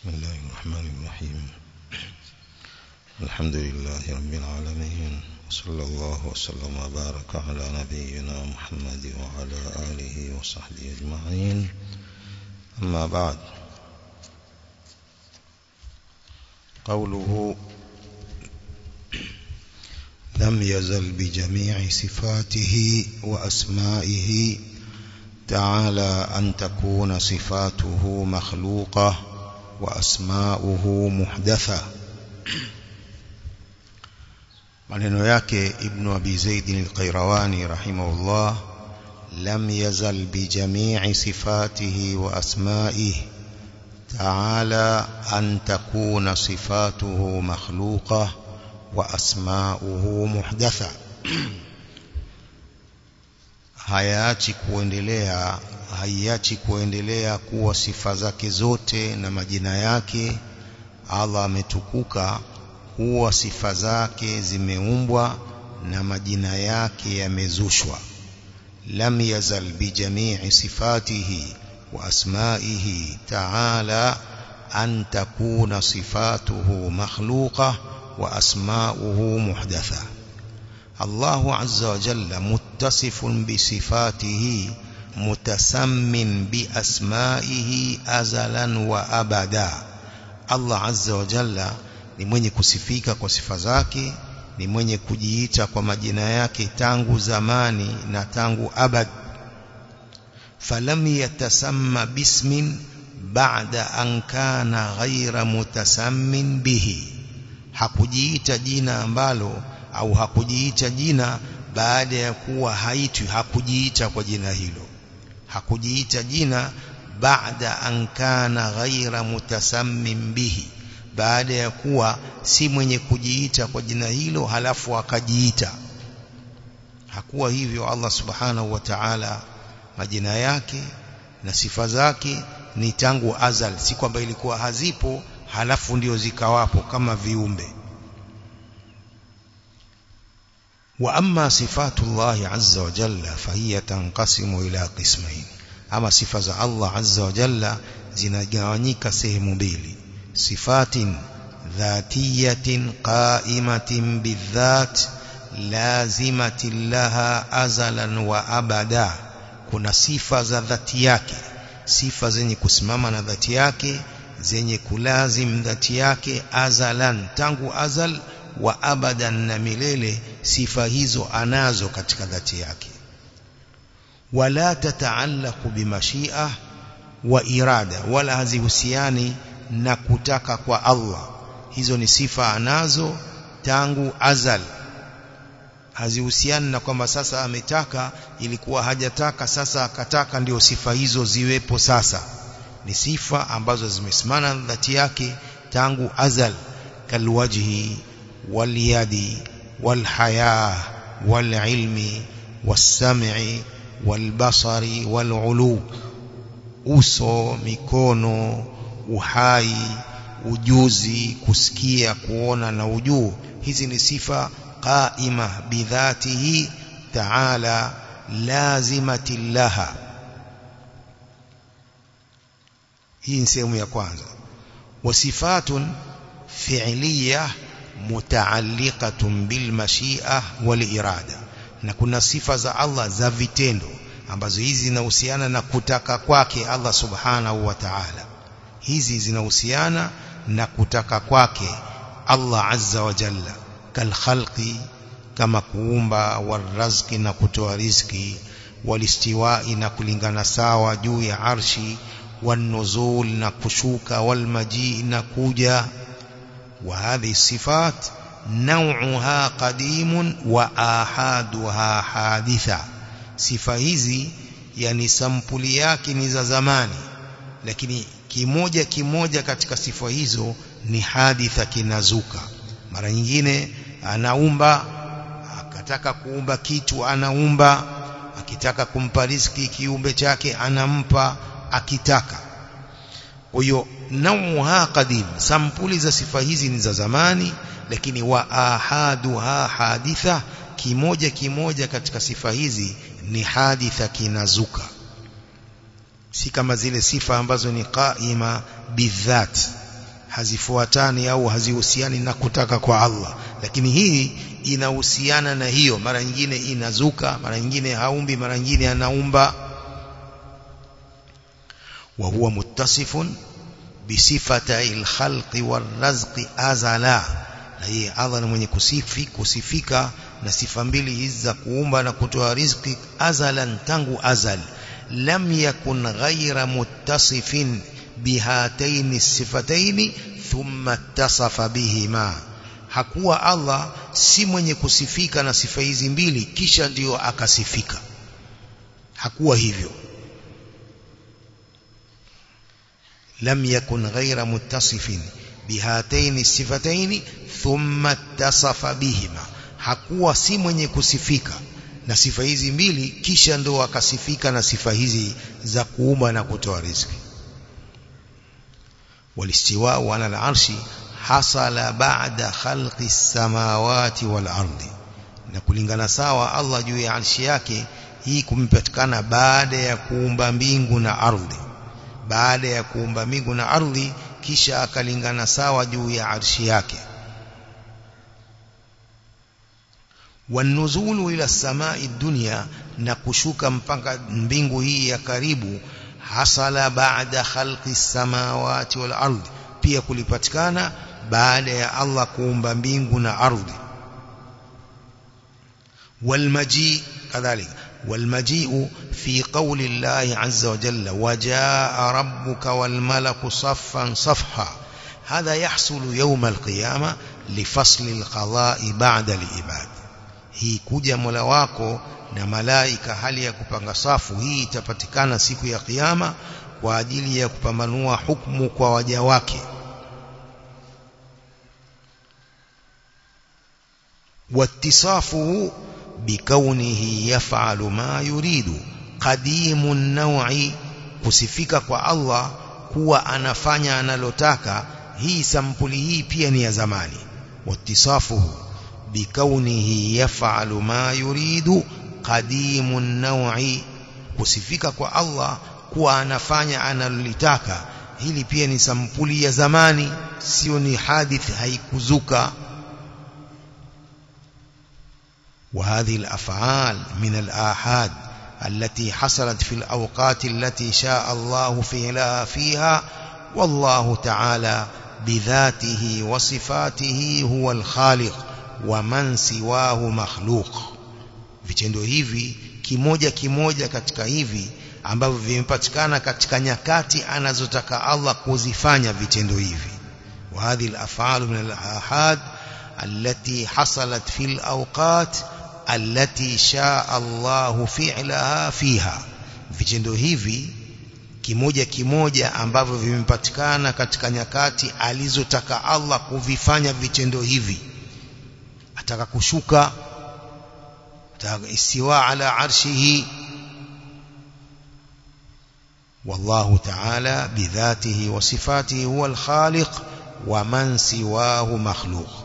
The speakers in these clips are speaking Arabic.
بسم الله الرحمن الرحيم. الحمد لله رب العالمين وصلى الله وسلم وبارك على نبينا محمد وعلى آله وصحبه أجمعين. أما بعد قوله لم يزل بجميع صفاته وأسمائه تعالى أن تكون صفاته مخلوقة. وأسماؤه محدثة maneno yake ibn abi zaid al-qayrawani rahimahullah lam yazal bi jami'i sifatihi wa asma'ihi an takuna sifatuhu makhluqah wa asma'uhu muhdatha hayaachi kuendelea haiachi kuendelea kuwa sifa zake zote na majina yake. Allah ametukuka huwa sifa zake zimeumbwa na majina yake yamezushwa. Lam yazal bi jami'i sifatihi wa asma'ihi ta'ala an takuna sifatuhu makhluqa wa asma'uhu muhdatha الله عز وجل متصف بصفاته متسم بأسمائه أزلا وأبدا الله عز وجل ni mwenye kusifika kwa sifa zake ni mwenye kujiita kwa majina yake tangu zamani na tangu abad falam yatasamma bismin ba'da an kana ghayra mutasammin bihi hakujiita jina ambalo au hakujiita jina baada ya kuwa haitwi hakujiita kwa jina hilo. Hakujiita jina baada an kana ghaira mutasammim bihi baada ya kuwa si mwenye kujiita kwa jina hilo halafu akajiita. Hakuwa hivyo Allah subhanahu wa ta'ala. Majina yake na sifa zake ni tangu azal si kwamba ilikuwa hazipo halafu ndio zikawapo kama viumbe وأما صفات الله عز وجل فهي تنقسم إلى قسمين. أما صفة الله عز وجل زنجانيك سهم بيلي. صفات ذاتية قائمة بالذات لازمة لها أزلا وأبدا. كنا صفة ذاتياك. صفة زني كسمامنا ذاتياك زني كلازم ذاتياك أزلا تنقو أزل وأبدا نمليلي sifa hizo anazo katika dhati yake. Wala tataallaqu bimashia wa irada wala hazihusiani na kutaka kwa Allah. Hizo ni sifa anazo tangu azal. Hazihusiani na kwamba sasa ametaka ilikuwa hajataka sasa akataka ndio sifa hizo ziwepo sasa. Ni sifa ambazo zimesimana dhati yake tangu azal. Kalwajhi waliyadi والحياة والعلم والسمع والبصر والعلو. أسو مكونو وحاي وجوزي كسكية كونا نوجو هزن سفة قائمة بذاته تعالى لازمة لها هين سيوم يا كوانزا وصفات فعلية mutaalliqatun bil mashi'a wal irada na kuna sifa za Allah za vitendo ambazo hizi zinahusiana na kutaka kwake Allah subhanahu wa ta'ala hizi zinahusiana na kutaka kwake Allah azza wa jalla kal khalqi kama kuumba warazqi na kutoa riziki walistiwai na kulingana sawa juu ya arshi wanuzul na kushuka walmajii na kuja وهذه الصفات نوعها قديم وآحادها حادثة sifa hizi yani sampuli yake ni za zamani lakini kimoja kimoja katika sifa hizo ni haditha kinazuka mara nyingine anaumba akataka kuumba kitu anaumba akitaka kumpa riziki kiumbe chake anampa akitaka kwa hiyo nauha qadim. Sampuli za sifa hizi ni za zamani lakini wa ahaduha haditha kimoja kimoja katika sifa hizi ni haditha kinazuka. Si kama zile sifa ambazo ni qaima bidhat. Hazifuatani au hazihusiani na kutaka kwa Allah. Lakini hii inahusiana na hiyo. Mara nyingine inazuka mara nyingine haumbi mara nyingine anaumba. Wa huwa muttasifun bisifati alkhalqi warazqi azala na yeye Allah ni mwenye kusifi kusifika na sifa mbili hizi za kuumba na kutoa riziki azalan tangu azal lam yakun ghaira muttasifin bihataini sifataini thumma ittasafa bihima hakuwa Allah si mwenye kusifika na sifa hizi mbili kisha ndiyo akasifika hakuwa hivyo kusifika na sifa hizi mbili kisha ndo akasifika na sifa hizi za kuumba na kutoa riziki walistiwa'u 'ala al-'arshi hasala ba'da khalqi as-samawati wal-ardi na kulingana sawa Allah juu ya arshi yake hii kumepatikana baada ya kuumba mbingu na ardhi baada ya kuumba mbingu na ardhi kisha akalingana sawa juu ya arshi yake wanuzulu ila samai dunya na kushuka mpaka mbingu hii ya karibu hasala baada khalqi samawati wal ardi pia kulipatikana baada ya Allah kuumba mbingu na ardhi والمجيء كذلك والمجيء في قول الله عز وجل وجاء ربك والملك صفا صفحا. هذا يحصل يوم القيامة لفصل القضاء بعد الإباد هي كجا ملواكو نملائك هل يكبغ صافو؟ هي تبتكان سيكو يا قيامة وعدل يكبمنوا حكمك وجواك واتصافه bikaunihi yaf'alu ma yuridu qadimun naw'i kusifika kwa Allah kuwa anafanya analotaka hii sampuli hii pia ni ya zamani wattisafuhu bikaunihi yaf'alu ma yuridu qadimun naw'i kusifika kwa Allah kuwa anafanya analolitaka hili pia ni sampuli ya zamani sio ni hadith haikuzuka وهذه الأفعال من الآحاد التي حصلت في الأوقات التي شاء الله فعلها فيها والله تعالى بذاته وصفاته هو الخالق ومن سواه مخلوق. Vitendo hivi kimoja kimoja katika hivi ambavyo vimepatikana katika nyakati anazotaka Allah kuzifanya vitendo hivi. وهذه الافعال من الاحاد التي حصلت في الاوقات التي شاء الله فعلها فيها vitendo hivi kimoja kimoja ambavyo vimepatikana katika nyakati alizotaka Allah kuvifanya vitendo hivi ataka kushuka ataka istiwa ala arshihi والله تعالى بذاته وصفاته هو الخالق ومن سواه مخلوق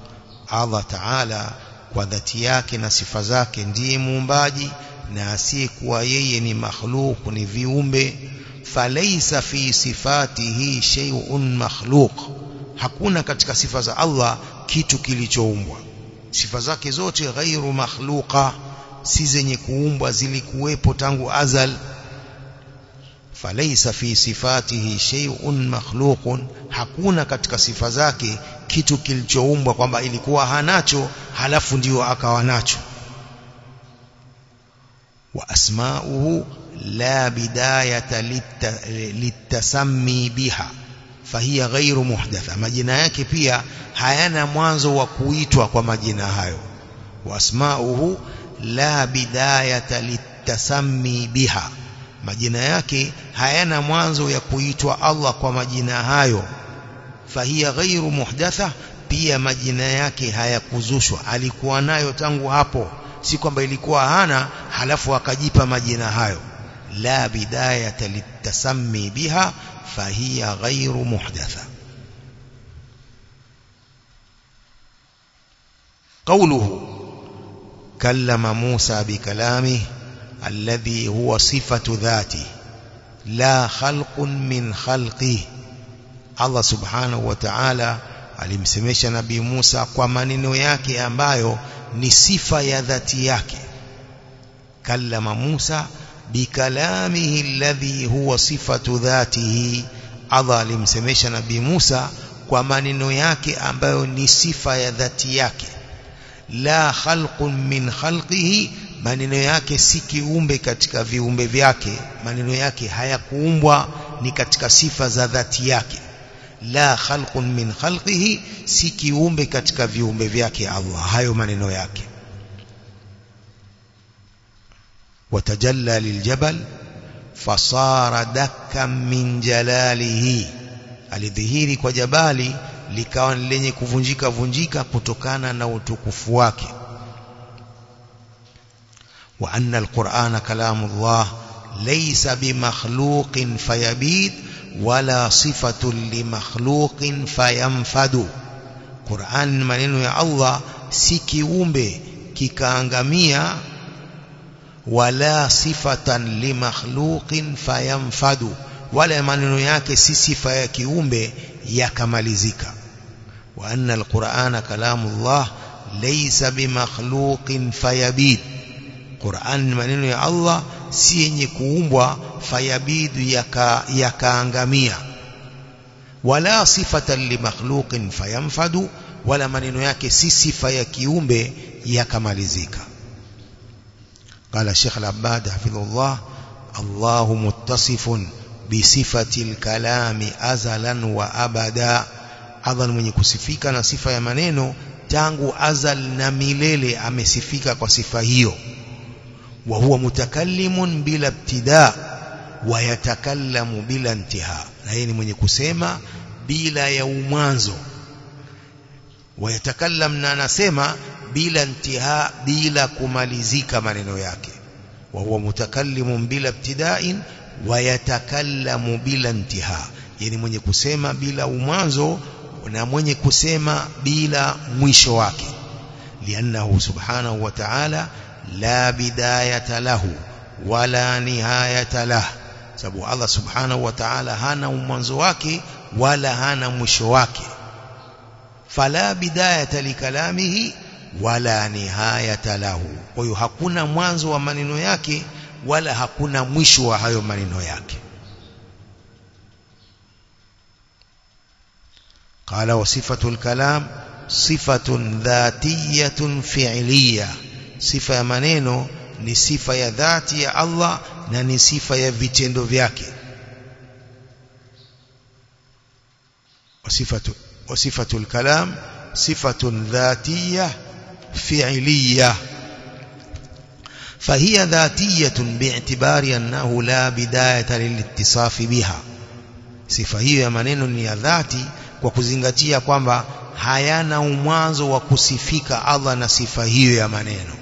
الله تعالى kwa dhati yake na sifa zake ndiye muumbaji na asiyekuwa yeye ni makhluq ni viumbe. Falaisa fi sifatihi shay'un makhluq. Hakuna katika sifa za Allah kitu kilichoumbwa. Sifa zake zote ghairu makhluqa si zenye kuumbwa zilikuwepo tangu azal. Falaisa fi sifatihi shay'un makhluqun. Hakuna katika sifa zake kitu kilichoumbwa kwamba ilikuwa hanacho halafu ndio akawa nacho wa asma'uhu la bidayata litasammi biha fahiya ghairu muhdatha majina yake pia hayana mwanzo wa kuitwa kwa majina hayo wa asma'uhu la bidayata litasammi biha majina yake hayana mwanzo ya kuitwa Allah kwa majina hayo fahiya ghairu muhdatha pia majina yake hayakuzushwa alikuwa nayo tangu hapo si kwamba ilikuwa hana halafu akajipa majina hayo la bidayata litasammi biha fahiya ghairu muhdatha قوله كلم موسى بكلامه الذي هو صفة ذاته لا خلق من خلقه Allah subhanahu wa ta'ala alimsemesha nabii Musa kwa maneno yake ambayo ni sifa ya dhati yake. Kallama Musa bikalamihi alladhi huwa sifatu dhatihi. Allah alimsemesha nabii Musa kwa maneno yake ambayo ni sifa ya dhati yake. La khalqun min khalqihi maneno yake si kiumbe katika viumbe vyake. Maneno yake hayakuumbwa ni katika sifa za dhati yake la khalqun min khalqihi si kiumbe katika viumbe vyake Allah hayo maneno yake watajalla liljabal fasara dakkan min jalalihi alidhihiri kwa jabali likawa lenye kuvunjika vunjika kutokana na utukufu wake وأن القرآن كلام الله ليس بمخلوق فيبيد ولا صفة لمخلوق فينفد. قرآن maneno ya الله si kiumbe kikaangamia ولا صفة لمخلوق فينفد wala maneno yake si صفة ya kiumbe yakamalizika وأن القرآن كلام الله ليس بمخلوق فيبيد قرآن منينو يا الله si yenye kuumbwa fayabidu yakaangamia. Yaka wala sifatan limakhluqin fayamfadu wala maneno yake si sifa ya kiumbe yakamalizika. Qala Sheikh Al-Abbad hafidhullah Allahu muttasifun bisifati al-kalami azalan wa abada. Allah mwenye kusifika na sifa ya maneno tangu azal na milele amesifika kwa sifa hiyo mutakallimun bila ibtida wa yatakallamu bila intiha. Na yeye ni mwenye kusema bila ya umwanzo. Wa yatakallam na anasema bila intiha bila kumalizika maneno yake. Wa huwa mutakallimun bila ibtida'in wa yatakallamu bila intiha. Yani mwenye kusema bila umwanzo na mwenye kusema bila mwisho wake. Liannahu subhanahu wa ta'ala لا بداية له ولا نهاية له. سبو الله سبحانه وتعالى هانا منزواك ولا هانا مشواك فلا بداية لكلامه ولا نهاية له ويحقون منزوا منينوياك ولا حقون مشوا هايو منينوياك قال وصفة الكلام صفة ذاتية فعلية صفة maneno ni sifa ya dhati ya Allah na ni sifa ya vitendo vyake وصفة وصفة الكلام صفة ذاتية فعلية فهي ذاتية باعتبار أنه لا بداية للاتصاف بها sifa hiyo ya maneno ni ya dhati kwa kuzingatia kwamba hayana umwanzo wa kusifika Allah na sifa hiyo ya maneno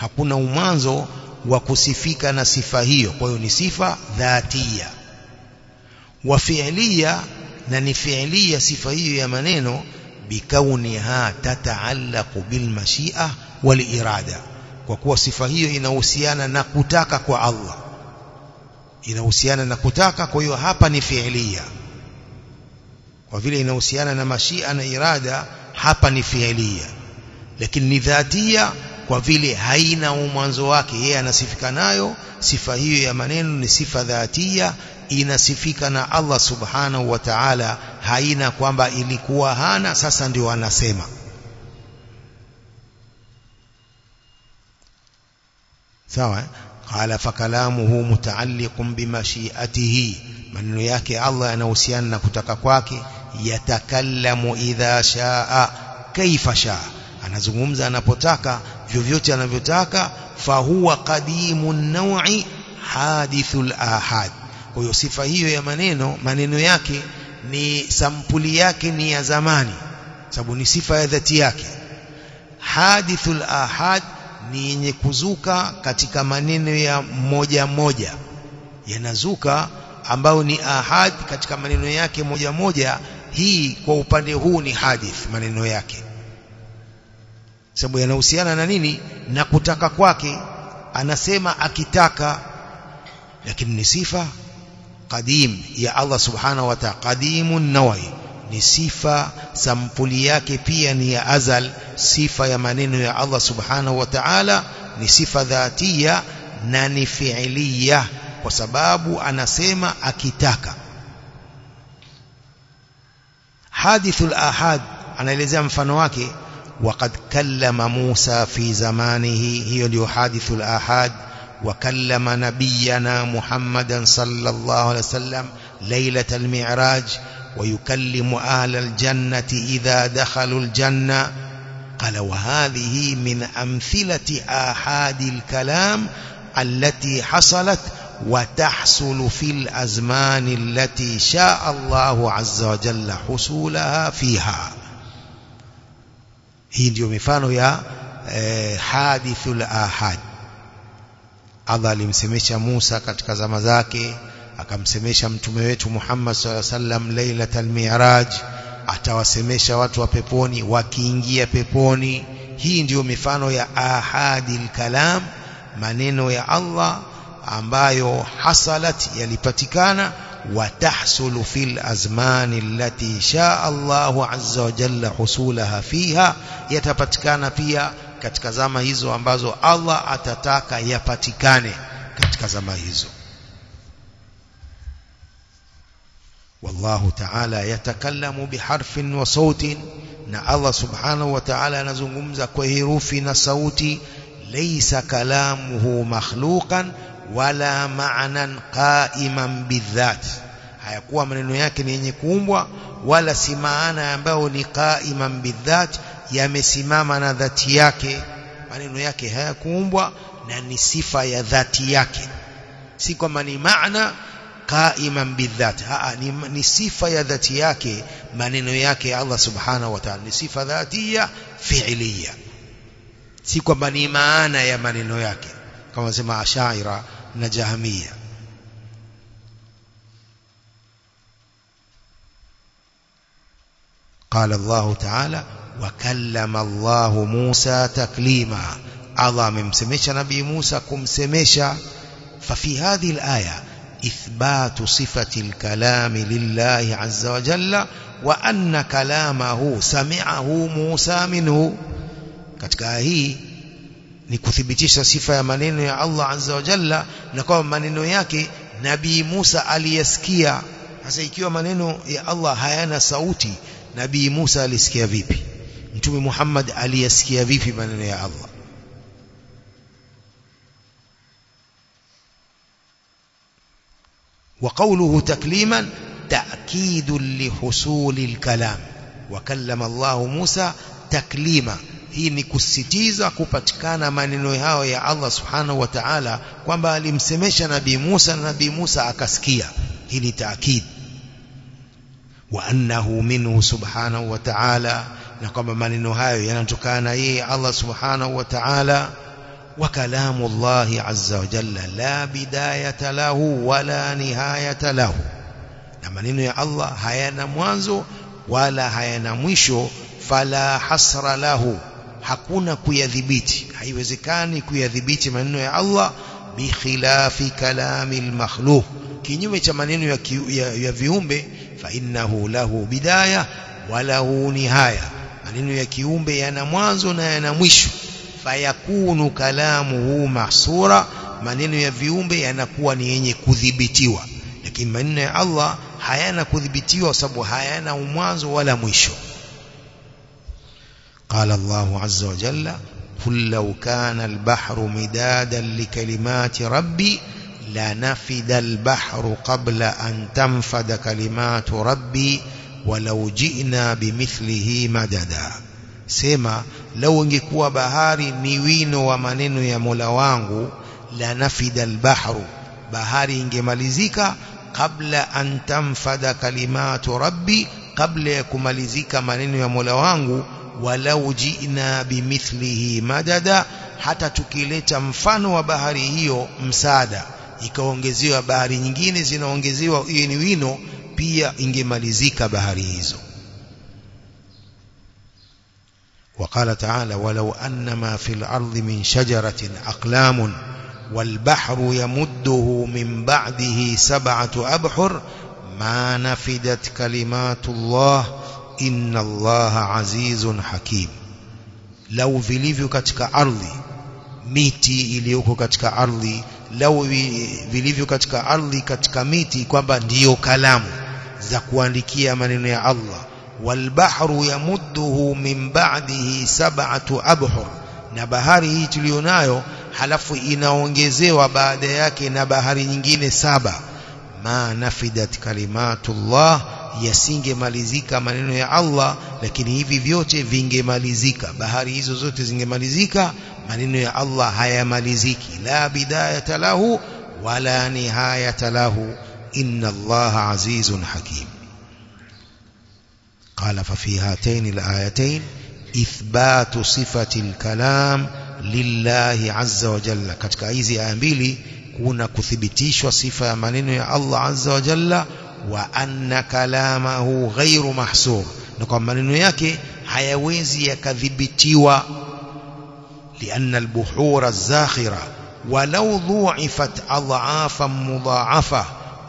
Hakuna umwanzo wa kusifika na sifa hiyo kwa hiyo ni sifa dhatia wa fi'liya na ni fi'liya sifa hiyo ya maneno bikauniha tataallaqu bil mashi'a wal irada kwa kuwa sifa hiyo inahusiana na kutaka kwa Allah inahusiana na kutaka kwa hiyo hapa ni fi'liya kwa vile inahusiana na mashia na irada hapa ni fi'liya lakini ni dhatia kwa vile haina mwanzo wake yeye anasifika nayo sifa hiyo ya maneno ni sifa dhatia inasifika na Allah subhanahu wa ta'ala haina kwamba ilikuwa hana sasa ndio anasema. Sawa qala fakalamuhu mutaalliqun bimashiatihi maneno yake Allah yanahusiana na kutaka kwake yatakallamu idha shaa kaifa shaa anazungumza anapotaka vyovyote anavyotaka fahuwa qadimun naw'i hadithul ahad. Kwa hiyo sifa hiyo ya maneno maneno yake ni sampuli yake ni ya zamani sababu ni sifa ya dhati yake. Hadithul ahad ni yenye kuzuka katika maneno ya moja moja yanazuka ambayo ni ahad katika maneno yake moja moja. Hii kwa upande huu ni hadith maneno yake sababu yanahusiana na nini na kutaka kwake anasema akitaka lakini ni sifa qadim ya Allah subhanahu wa ta'ala qadimun nawai ni sifa sampuli yake pia ni ya azal sifa ya maneno ya Allah subhanahu wa ta'ala ni sifa dhatia na ni fiilia kwa sababu anasema akitaka hadithul ahad anaelezea mfano wake وقد كلم موسى في زمانه هي hadithul ahad وكلم نبينا محمدا صلى الله عليه وسلم ليلة المعراج ويكلم أهل الجنة إذا دخلوا الجنة. قال وهذه من أمثلة آحاد الكلام التي حصلت وتحصل في الأزمان التي شاء الله عز وجل حصولها فيها. Hii ndio mifano ya eh, hadithul ahad. Allah alimsemesha Musa katika zama zake akamsemesha mtume wetu Muhammad sallallahu alaihi wasallam lailatul mi'raj atawasemesha watu wa peponi wakiingia peponi. Hii ndiyo mifano ya ahadil kalam maneno ya Allah ambayo hasalat yalipatikana وتحصل في الأزمان التي شاء الله عز وجل حصولها فيها يتبتكان فيها كتكزام هزو أنبازو الله أتتاك يبتكان كتكزام هزو والله تعالى يتكلم بحرف وصوت نا الله سبحانه وتعالى نزنغمز كهروف نصوت ليس كلامه مخلوقا wala ma'nan qa'iman bidhat hayakuwa maneno yake ni yenye kuumbwa wala si maana ambayo ni qa'iman bidhat yamesimama na dhati yake maneno yake hayakuumbwa na ni sifa ya dhati yake si kwamba ni maana qaiman bidhat haa ni, ni sifa ya dhati yake maneno yake Allah subhanahu wa ta'ala ni sifa dhatia fi'liya si kwamba ni maana ya maneno yake kama sema ashaira na jahamia قال الله تعالى وكلم الله موسى تكليما الله نبي موسى كمسمش ففي هذه الآية إثبات صفة الكلام لله عز وجل وأن كلامه سمعه موسى منه. katika hii ni kuthibitisha sifa ya maneno ya Allah azza wa jalla na kwamba maneno yake nabii Musa aliyasikia sasa ikiwa maneno ya Allah hayana sauti nabii Musa alisikia vipi mtume Muhammad aliyasikia vipi maneno ya Allah وقوله تكليما تأكيد لحصول الكلام وكلم الله موسى تكليما hii ni kusitiza kupatikana maneno yao ya Allah subhanahu wa ta'ala kwamba alimsemesha nabii Musa na nabii Musa akasikia hii ni taakid wa annahu minhu subhanahu wa ta'ala na kwamba maneno hayo yanatokana na yeye Allah subhanahu wa ta'ala وكلام الله عز وجل لا بداية له ولا نهاية له na maneno ya Allah hayana mwanzo wala hayana mwisho fala hasra lahu hakuna kuyadhibiti. Haiwezekani kuyadhibiti maneno ya Allah bikhilafi kalami almakhluq kinyume cha maneno ya, ya, ya viumbe fa innahu lahu bidaya wa lahu nihaya. Maneno ya kiumbe yana mwanzo na yana mwisho. Fayakunu kalamuhu mahsura maneno ya viumbe yanakuwa ni yenye kudhibitiwa. Lakini maneno ya Allah hayana kudhibitiwa sababu hayana mwanzo wala mwisho قال الله عز وجل قل لو كان البحر مدادا لكلمات ربي لنفد البحر قبل أن تنفد كلمات ربي ولو جئنا بمثله مددا. سيما لو انجكوا بهاري نيوين ومنين يا مولوانغو لنفد البحر بهاري انجماليزيكا قبل أن تنفد كلمات ربي قبل يكماليزيكا منين يا مولوانغو walau ji'na bimithlihi madada hata tukileta mfano wa bahari hiyo msaada ikaongezewa bahari nyingine zinaongezewa hiyo ni wino pia ingemalizika bahari hizo وقال تعالى ولو أن ما في الأرض من شجرة أقلام والبحر يمده من بعده سبعة أبحر ما نفدت كلمات الله inna allaha azizun hakim. Lau vilivyo katika ardhi miti iliyoko katika ardhi lau vilivyo katika ardhi katika miti kwamba ndiyo kalamu za kuandikia maneno ya Allah. Walbahru yamudduhu min ba'dihi sab'atu abhur. Na bahari hii tuliyonayo halafu inaongezewa baada yake na bahari nyingine saba. Ma nafidat kalimatullah yasingemalizika maneno ya Allah lakini hivi vyote vingemalizika bahari hizo zote zingemalizika maneno ya Allah hayamaliziki la bidayata lahu wala nihayata lahu inna Allah azizun hakim قال ففي هاتين الآيتين إثبات صفة الكلام azza wa jalla katika hizi aya mbili kuna kuthibitishwa sifa ya maneno ya Allah azza wa jalla wa anna kalamahu ghairu mahsur na kwa maneno yake hayawezi yakadhibitiwa لأن البحور الزاخرة ولو ضوعفت أضعافا مضاعفة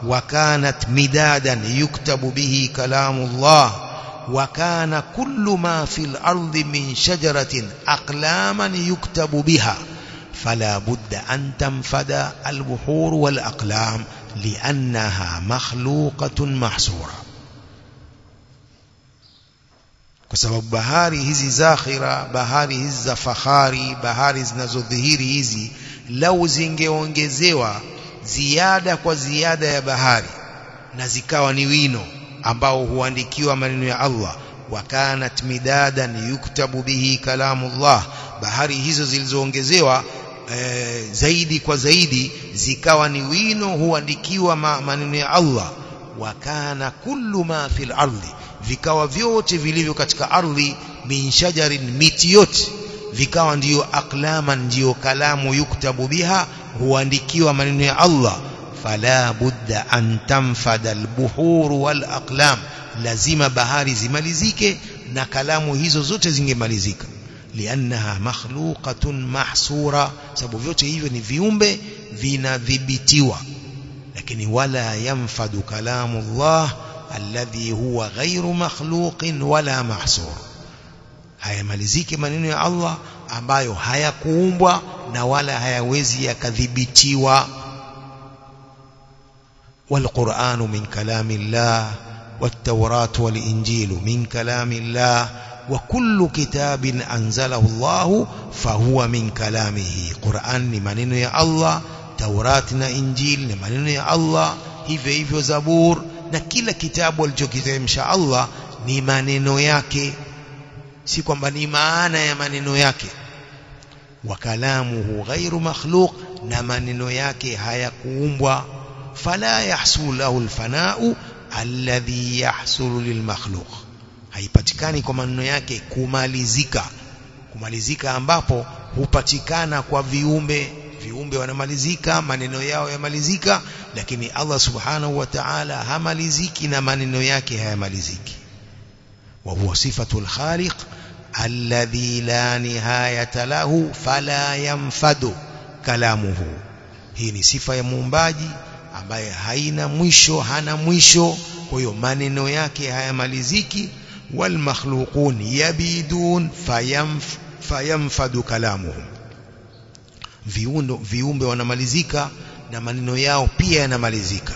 وكانت مدادا يكتب به كلام الله وكان كل ما في الأرض من شجرة أقلاما يكتب بها فلا بد أن تنفد البحور والأقلام لأنها مخلوقة محصورة. كسبب بهاري هزي زاخرة بهاري هز فخاري بهاري هز هزي لو زنجي ونجزيوا زيادة وزيادة يا بهاري. نزكا ونوينو ambao huandikiwa maneno ya Allah wakanat midadan yuktabu bihi kalamullah bahari hizo zilizoongezewa e, zaidi kwa zaidi zikawa ni wino huandikiwa maneno ya Allah. Wa kana kullu ma fil ardi vikawa vyote vilivyo katika ardhi min shajarin miti yote. Vikawa ndiyo aklama ndiyo kalamu yuktabu biha huandikiwa maneno ya Allah. Fala budda an tanfada albuhuru wal aqlam lazima bahari zimalizike na kalamu hizo zote zingemalizika لأنها مخلوقة محصورة. sababu vyote hivyo ni viumbe vimedhibitiwa لكن ولا ينفد كلام الله الذي هو غير مخلوق ولا محصور hayamaliziki maneno ya الله ambayo hayakuumbwa wala hayawezi kudhibitiwa والقرآن من كلام الله والتوراة والإنجيل من كلام الله وكل كتاب أنزله الله فهو من كلامه. قرآن نمانينو يا الله توراتنا إنجيل نمانينو يا الله هفه هفه زبور نكيل كتاب والجو كتاب إن شاء الله نمانينو ياكي سيكون أنا يا مانينو ياكي وكلامه غير مخلوق نمانينو ياكي هيقوم فلا يحصل له الفناء الذي يحصل للمخلوق haipatikani kwa maneno yake kumalizika. Kumalizika ambapo hupatikana kwa viumbe. Viumbe wanamalizika maneno yao yamalizika lakini Allah subhanahu wa ta'ala hamaliziki na maneno yake hayamaliziki. Wa huwa sifatul khaliq alladhi la nihayata lahu fala yanfadu kalamuhu. Hii ni sifa ya muumbaji ambaye haina mwisho hana mwisho. Kwa hiyo maneno yake hayamaliziki makhluqun yabidun fayamf fayamfadu kalamuhum viundo viumbe wanamalizika na maneno yao pia yanamalizika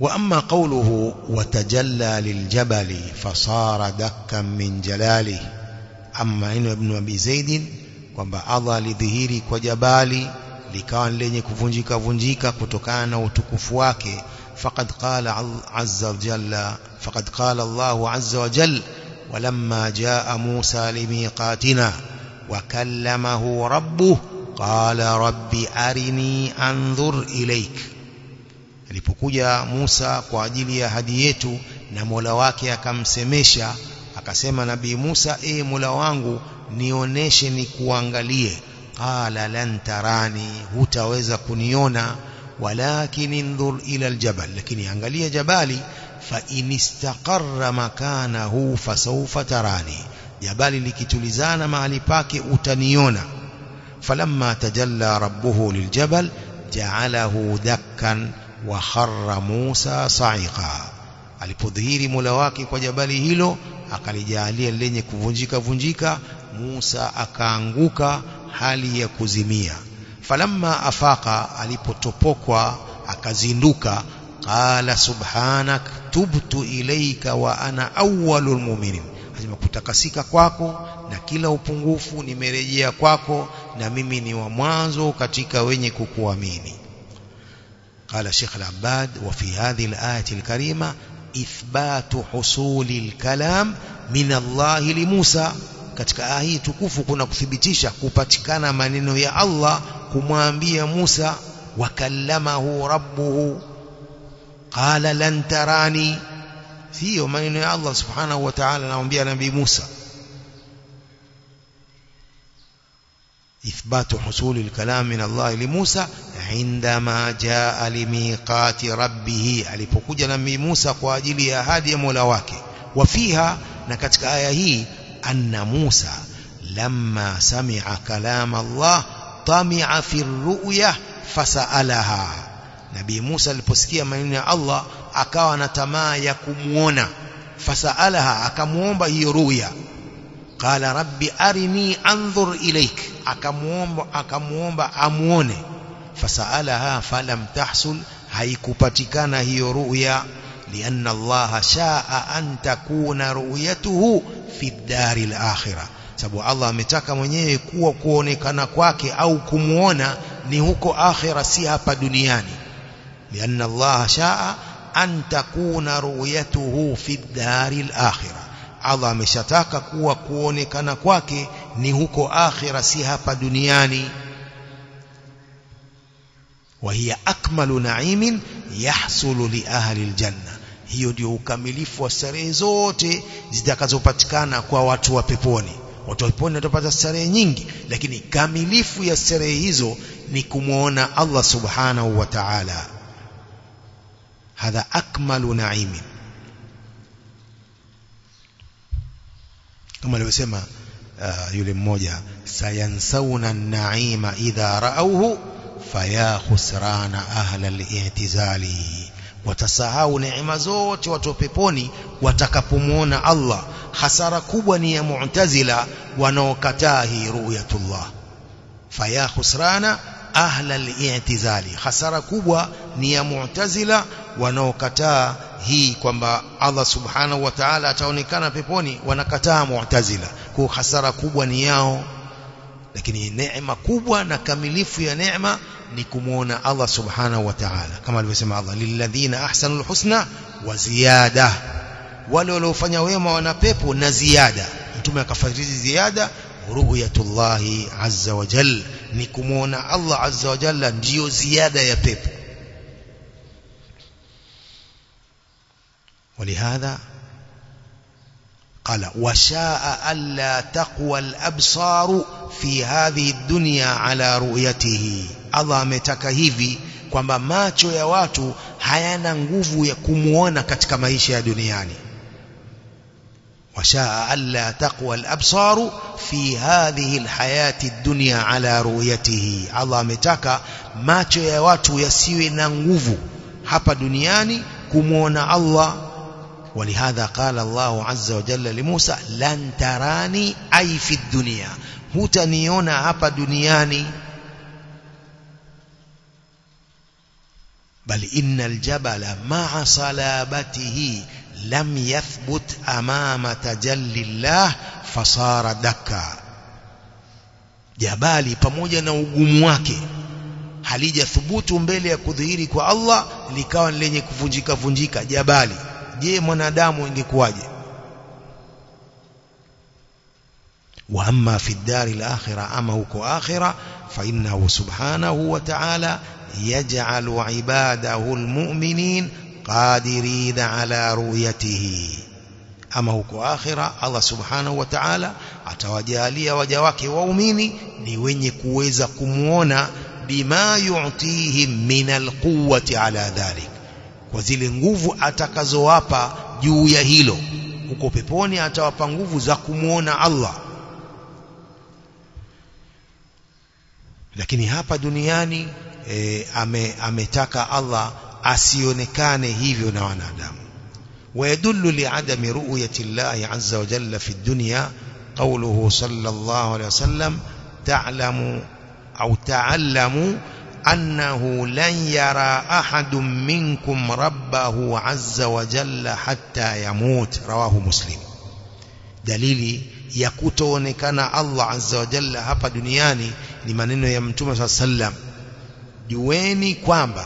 واما قوله وتجلى للجبل فصار دكا من جلاله اما ابن ابن ابي زيد kwamba Allah alidhihiri kwa jabali likawa lenye kuvunjika vunjika kutokana na utukufu wake qala azza jalla faqad qala Allah azza wa jalla ولما جاء موسى لميقاتنا وكلمه ربه قال رب أرني أنظر إليك alipokuja Musa kwa ajili ya hadi yetu na Mola wake akamsemesha akasema nabii Musa e Mola wangu nioneshe nikuangalie qala lan tarani hutaweza kuniona ولكن انظر إلى الجبل. لكن يانغالية جبالي فإن استقر مكانه فسوف تراني. جبالي لكتلزان معلباك أتنيون فلما تجلى ربه للجبل جعله دكا وخر موسى صعيقا. alipodhihiri mula wake kwa jabali hilo akalijalia lenye kuvunjika vunjika Musa akaanguka hali ya kuzimia alipotopokwa akazinduka qala subhanak tubtu ilaika wa ana awwalul mu'minin lazima kutakasika kwako na kila upungufu mimi ni wa mwanzo katika wenye kukuamini قال شيخ العباد وفي هذه الآية الكريمة إثبات حصول الكلام من الله لموسى katika aya hii tukufu kuna kuthibitisha kupatikana maneno ya Allah kumwambia Musa wakallamahu rabbuhu qala lan tarani sio maneno ya Allah subhanahu wa ta'ala anamwambia nabii Musa إثبات حصول الكلام من الله لموسى عندما جاء لميقات ربه alipokuja nabii Musa kwa ajili ya ahadi ya Mola wake wafiha na katika aya hii anna Musa lamma sami'a kalam Allah tami'a fi ru'ya fasalaha nabii Musa aliposikia maneno ya Allah akawa na tamaa ya kumuona fasalaha akamuomba hiyo ruya qala rabbi arini anzur ilaik akamuomba akamuomba amuone fasalaha falam tahsul haikupatikana hiyo ruya لأن الله شاء أن تكون رؤيته في الدار الآخرة sababu Allah ametaka mwenyewe kuwa kuonekana kwake au kumuona ni huko akhira si hapa duniani لأن الله شاء أن تكون رؤيته في الدار الآخرة Allah ameshataka kuwa kuonekana kwake ni huko akhira si hapa duniani وهي أكمل نعيم يحصل لأهل الجنة hiyo ndio ukamilifu wa starehe zote zitakazopatikana kwa watu wa peponi watu wa peponi watapata starehe nyingi lakini kamilifu ya starehe hizo ni kumwona Allah subhanahu wa ta'ala hadha akmalu naimin kama alivyosema uh, yule mmoja sayansauna naima idha raauhu faya khusrana ahla al-i'tizali watasahau neema zote watu peponi watakapomwona Allah hasara kubwa ni ya mu'tazila wanaokataa hii ru'yatullah faya khusrana ahla al-i'tizali hasara kubwa ni ya mu'tazila wanaokataa hii kwamba Allah subhanahu wa ta'ala ataonekana peponi wanakataa mu'tazila kwa hasara kubwa ni yao lakini neema kubwa na kamilifu ya neema ni kumuona Allah subhanahu wa ta'ala kama alivyosema Allah lilladhina ahsanul husna wa ziyada wale waliofanya wema wana pepo na ziada mtume akafasiri ziada ru'yatullahi azza wa jalla ni kumuona Allah azza wa jalla ndiyo ziada ya pepo ولهذا قال وشاء ألا تقوى الأبصار في هذه الدنيا على رؤيته. أظامتك هذي كما ماتوا يا واتوا حيانا نغفو يكموانا كتك مايش يا دنياني وشاء ألا تقوى الأبصار في هذه الحياة الدنيا على رؤيته. أظامتك ماتوا يا واتوا يسيوي نغفو حبا دنياني كموانا الله ولهذا قال الله عز وجل لموسى لن تراني أي في الدنيا. هو هتنيون أبا دنياني؟ بل إن الجبل مع صلابته لم يثبت أمام تجل الله فصار دكا. جبالي pamoja na ugumu wake halijathubutu mbele ya kudhihiri kwa Allah likawa lenye kuvunjika جبالي je mwanadamu ingekuwaje wa amma fi dari al-akhirah ama huko akhirah fa innahu subhanahu wa ta'ala yaj'alu ibadahu al-mu'minin qadirin ala ru'yatihi ama huko akhira Allah subhanahu wa ta'ala atawajalia waja wake waumini ni wenye kuweza kumuona bima yu'tihim min alquwwati ala dhalik kwa zile nguvu atakazowapa juu ya hilo huko peponi atawapa nguvu za kumwona Allah lakini hapa duniani e, ame, ametaka Allah asionekane hivyo na wanadamu ويدل لعدم رؤية الله عز وجل في الدنيا قوله صلى الله عليه وسلم تعلم أو تعلموا أنه لن يرى أحد منكم ربه عز وجل حتى يموت رواه مسلم دليل ya kutoonekana Allah azza wa jalla hapa duniani ni maneno ya mtume saa sallam jueni kwamba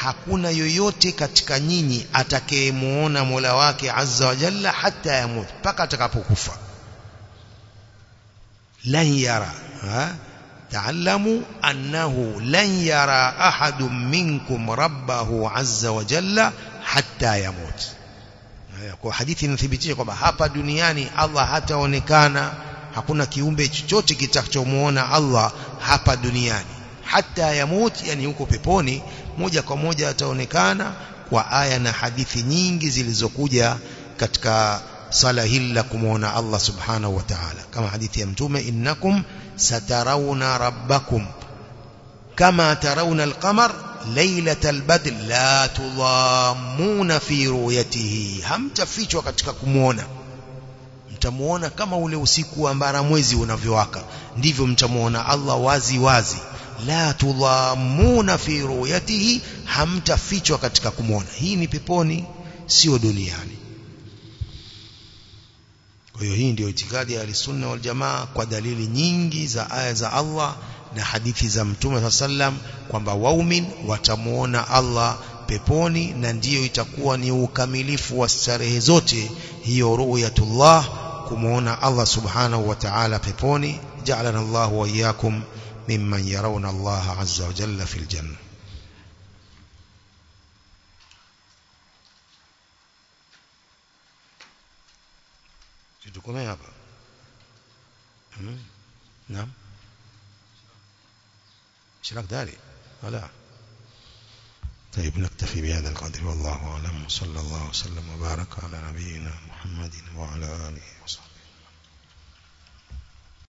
hakuna yoyote katika nyinyi atakayemuona Mola wake azza wa jalla hata yamut mpaka atakapokufa lan yara ha? تعلموا أنه لن يرى أحد منكم ربه عز وجل حتى يموت Allah hataonekana hakuna kiumbe chochote kitachomuona Allah hapa duniani hata yamut yani huko peponi moja kwa moja ataonekana kwa aya na hadithi nyingi zilizokuja katika sala hili la kumuona Allah subhanahu wa ta'ala kama hadithi ya mtume innakum satarawna rabbakum. Kama tarawna alqamar lailatal albadl la tudhammuna fi ru'yatihi. Hamtafichwa katika kumuona. Mtamuona kama ule usiku wa mbara mwezi unavyowaka. Ndivyo mtamuona Allah wazi wazi. La tudhamuna fi ru'yatihi hamtafichwa katika kumuona. Hii ni peponi sio duniani kwa hiyo hii ndio itikadi ya sunna wal jamaa kwa dalili nyingi za aya za Allah na hadithi za mtume sallam kwamba waumin watamuona Allah peponi na ndiyo itakuwa ni ukamilifu wa starehe zote hiyo ru'yatullah kumuona Allah subhanahu wa ta'ala peponi. Ja'alana Allah wa iyyakum mimman yarawna Allah azza wa jalla fil janna tukomee hapa naam اشراك داري. ولا. طيب نكتفي بهذا القدر. والله أعلم. وصلى الله وسلم وبارك على نبينا محمد وعلى آله وصحبه.